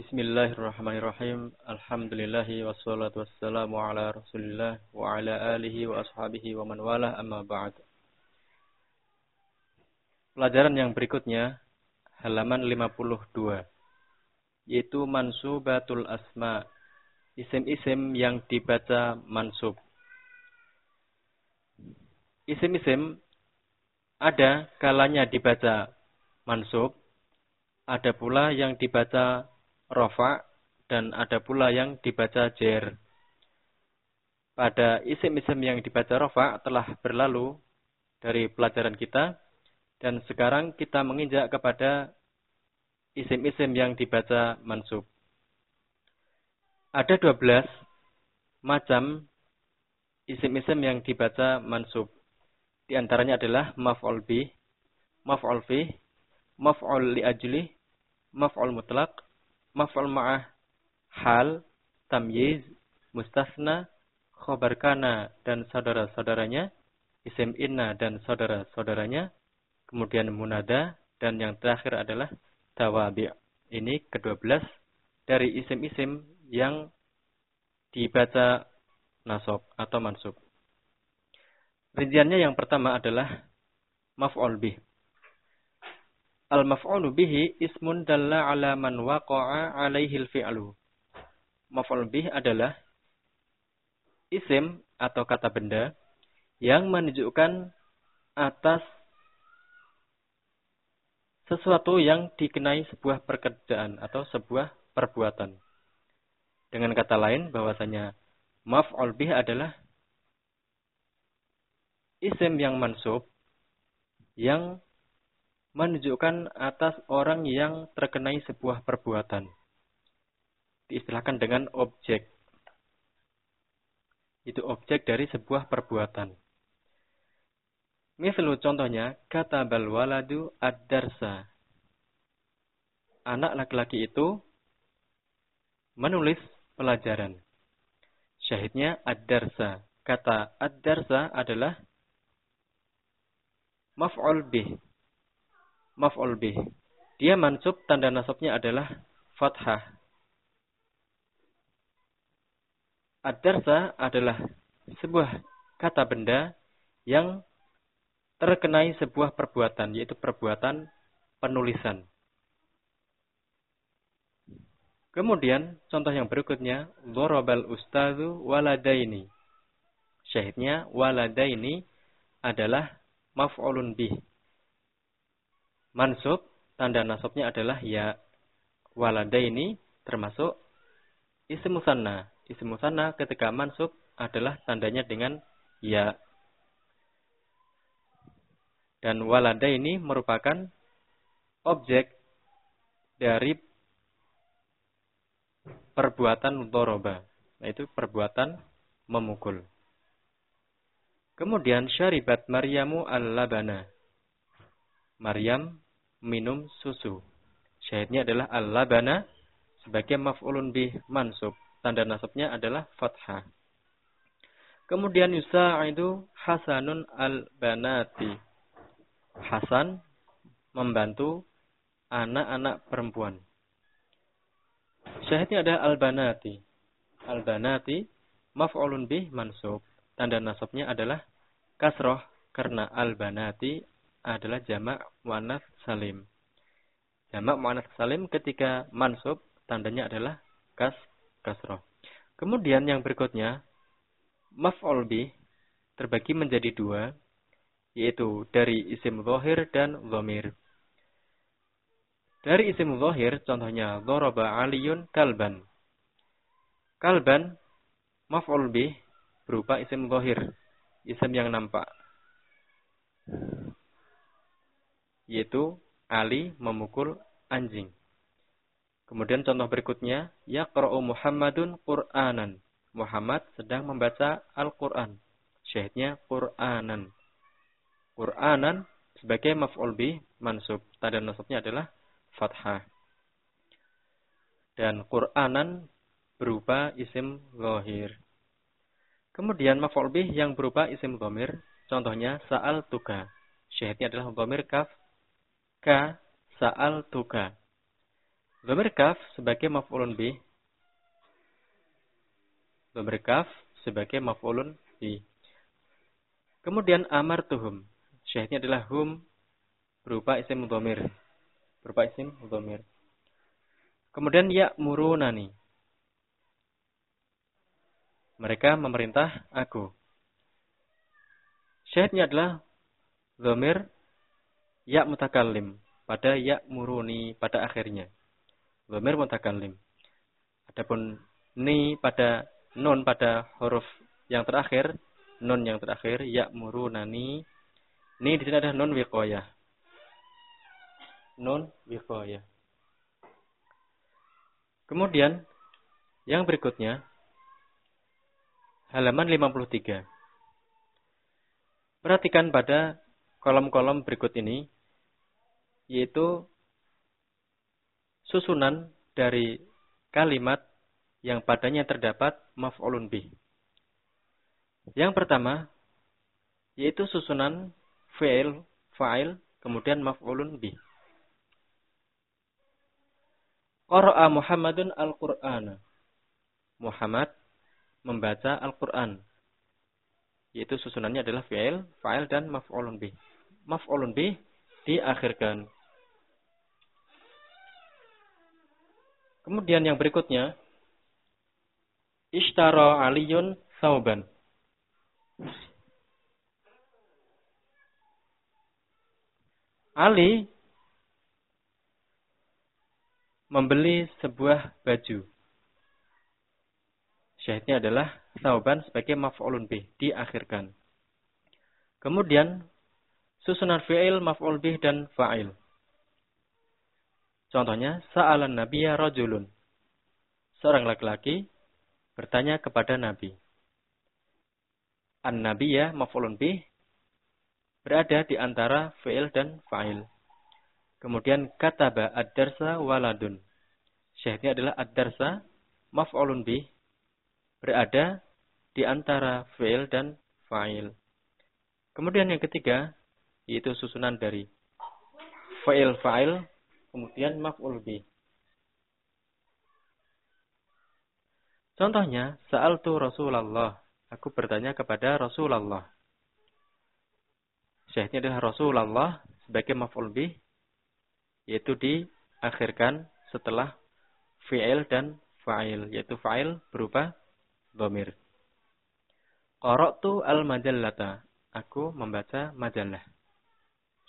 Bismillahirrahmanirrahim. Alhamdulillahi wassalatu wassalamu ala rasulillah wa ala alihi wa ashabihi wa man wala amma ba'd. Pelajaran yang berikutnya halaman 52 yaitu mansubatul asma isim-isim yang dibaca mansub. Isim-isim ada kalanya dibaca mansub, ada pula yang dibaca rofa dan ada pula yang dibaca jer. Pada isim-isim yang dibaca rofa telah berlalu dari pelajaran kita dan sekarang kita menginjak kepada isim-isim yang dibaca mansub. Ada 12 macam isim-isim yang dibaca mansub. Di antaranya adalah maf'ul bih, maf'ul fih, maf'ul li ajli, maf'ul mutlak, maf'ul ma'ah hal, tamyiz, mustasna, khobar kana dan saudara-saudaranya, isim inna dan saudara-saudaranya, kemudian munada dan yang terakhir adalah tawabi'. Ini ke-12 dari isim-isim yang dibaca nasab atau mansub. Rinciannya yang pertama adalah maf'ul bih. Al-maf'ulu bihi ismun dalla ala man waqa'a alaihi al-fi'lu. Maf'ul bih adalah isim atau kata benda yang menunjukkan atas sesuatu yang dikenai sebuah pekerjaan atau sebuah perbuatan. Dengan kata lain bahwasanya maf'ul bih adalah isim yang mansub yang menunjukkan atas orang yang terkenai sebuah perbuatan. Diistilahkan dengan objek. Itu objek dari sebuah perbuatan. Misalnya contohnya, kata balwaladu ad-darsa. Anak laki-laki itu menulis pelajaran. Syahidnya ad-darsa. Kata ad-darsa adalah maf'ul bih maf'ul bih. Dia mansub tanda nasabnya adalah fathah. Ad-darsa adalah sebuah kata benda yang terkenai sebuah perbuatan, yaitu perbuatan penulisan. Kemudian, contoh yang berikutnya, Dorobal ustadu waladaini. Syahidnya, waladaini adalah maf'ulun bih mansub, tanda nasabnya adalah ya. Walada ini termasuk isim musanna. Isim musanna ketika mansub adalah tandanya dengan ya. Dan walada ini merupakan objek dari perbuatan doroba. Yaitu perbuatan memukul. Kemudian syaribat Maryamu al-labana. Maryam minum susu. Syahidnya adalah al-labana sebagai maf'ulun bih mansub. Tanda nasabnya adalah fathah. Kemudian yusa'idu Hasanun al-banati. Hasan membantu anak-anak perempuan. Syahidnya adalah al-banati. Al-banati maf'ulun bih mansub. Tanda nasabnya adalah kasroh karena al-banati adalah jamak muannats salim. Jamak muannats salim ketika mansub tandanya adalah kas kasroh. Kemudian yang berikutnya maf'ul bi terbagi menjadi dua yaitu dari isim zahir dan dhamir. Dari isim zahir contohnya dharaba aliyun kalban. Kalban maf'ul bi berupa isim zahir, isim yang nampak yaitu Ali memukul anjing. Kemudian contoh berikutnya, yaqra'u Muhammadun Qur'anan. Muhammad sedang membaca Al-Qur'an. Syahidnya Qur'anan. Qur'anan sebagai maf'ul bih mansub. Tanda nasabnya adalah fathah. Dan Qur'anan berupa isim zahir. Kemudian maf'ul bih yang berupa isim dhamir, contohnya sa'al tuka. Syahidnya adalah dhamir kaf ka sa'al tuka. Dhamir kaf sebagai maf'ulun bih. Dhamir kaf sebagai maf'ulun bih. Kemudian amar tuhum. Syahidnya adalah hum berupa isim dhamir. Berupa isim dhamir. Kemudian ya murunani. Mereka memerintah aku. Syahidnya adalah dhamir ya mutakallim pada ya muruni pada akhirnya. Dhamir mutakallim. Adapun ni pada nun pada huruf yang terakhir, nun yang terakhir ya murunani. Ni di sini ada nun wiqayah. Nun wiqayah. Kemudian yang berikutnya halaman 53. Perhatikan pada kolom-kolom berikut ini yaitu susunan dari kalimat yang padanya terdapat maf'ulun bih. Yang pertama yaitu susunan fi'il, fa'il, kemudian maf'ulun bih. Qara'a Muhammadun al-Qur'ana. Muhammad membaca Al-Qur'an. Yaitu susunannya adalah fi'il, fa'il dan maf'ulun bih. Maf'ulun bih diakhirkan. Kemudian yang berikutnya, Ishtara Aliyun Sauban. Ali membeli sebuah baju. Syahidnya adalah Sauban sebagai maf'ulun bih, diakhirkan. Kemudian susunan fi'il, maf'ul bih dan fa'il. Contohnya, sa'alan nabiyya rajulun. Seorang laki-laki bertanya kepada Nabi. An-nabiyya maf'ulun bih berada di antara fi'il dan fa'il. Kemudian kataba ad-darsa waladun. Syahidnya adalah ad-darsa maf'ulun bih berada di antara fi'il dan fa'il. Kemudian yang ketiga yaitu susunan dari fa'il fa'il kemudian maf'ul bih. Contohnya, tu Rasulullah. Aku bertanya kepada Rasulullah. Syahidnya adalah Rasulullah sebagai maf'ul bih yaitu diakhirkan setelah fi'il dan fa'il yaitu fa'il berupa dhamir. Qara'tu al-majallata. Aku membaca majalah.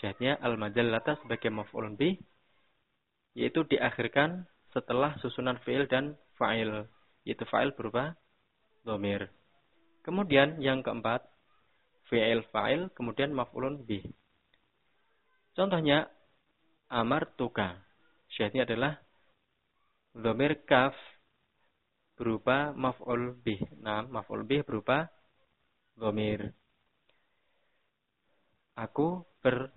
Syahidnya al-majallata sebagai maf'ul bih yaitu diakhirkan setelah susunan fi'il dan fa'il, yaitu fa'il berupa domir. Kemudian yang keempat, fi'il fa'il, kemudian maf'ulun bih. Contohnya, amar tuka. Syahidnya adalah domir kaf berupa maf'ul bih. Nah, maf'ul bih berupa domir. Aku ber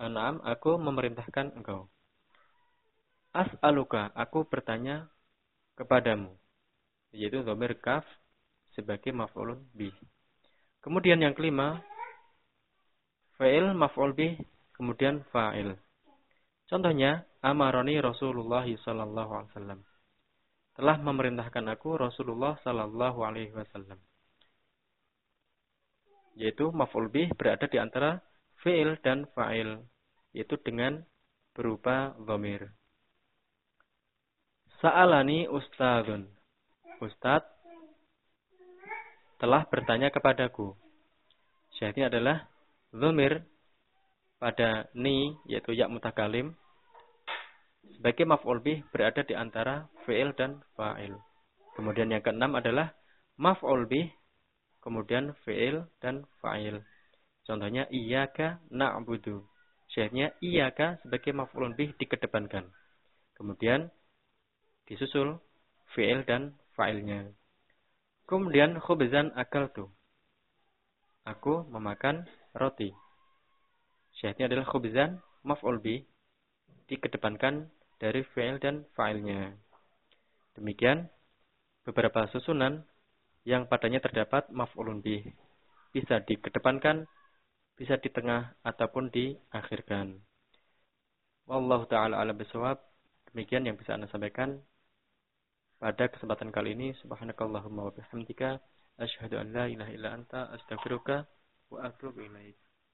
enam, aku memerintahkan engkau. As'aluka, aku bertanya kepadamu. Yaitu dhamir kaf sebagai maf'ulun bih. Kemudian yang kelima, fa'il maf'ul bih, kemudian fa'il. Contohnya, amaroni Rasulullah sallallahu alaihi wasallam. Telah memerintahkan aku Rasulullah sallallahu alaihi wasallam. Yaitu maf'ul bih berada di antara fi'il dan fa'il, yaitu dengan berupa dhamir. Sa'alani ustadun. Ustad telah bertanya kepadaku. Syahidnya adalah zumir pada ni, yaitu ya mutakalim. Sebagai maf'ul bih berada di antara fi'il dan fa'il. Kemudian yang keenam adalah maf'ul bih, kemudian fi'il dan fa'il. Contohnya iyyaka na'budu. Syahidnya iyyaka sebagai maf'ul bih dikedepankan. Kemudian disusul fi'il dan fa'ilnya. Kemudian khubzan tu. Aku memakan roti. Syahidnya adalah khubzan maf'ul bi dikedepankan dari fi'il dan fa'ilnya. Demikian beberapa susunan yang padanya terdapat maf'ulun bi bisa dikedepankan, bisa di tengah ataupun diakhirkan. Wallahu taala ala bisawab. Demikian yang bisa Anda sampaikan pada kesempatan kali ini. Subhanakallahumma wa bihamdika. Asyhadu an la ilaha illa anta astaghfiruka wa atubu ilaik.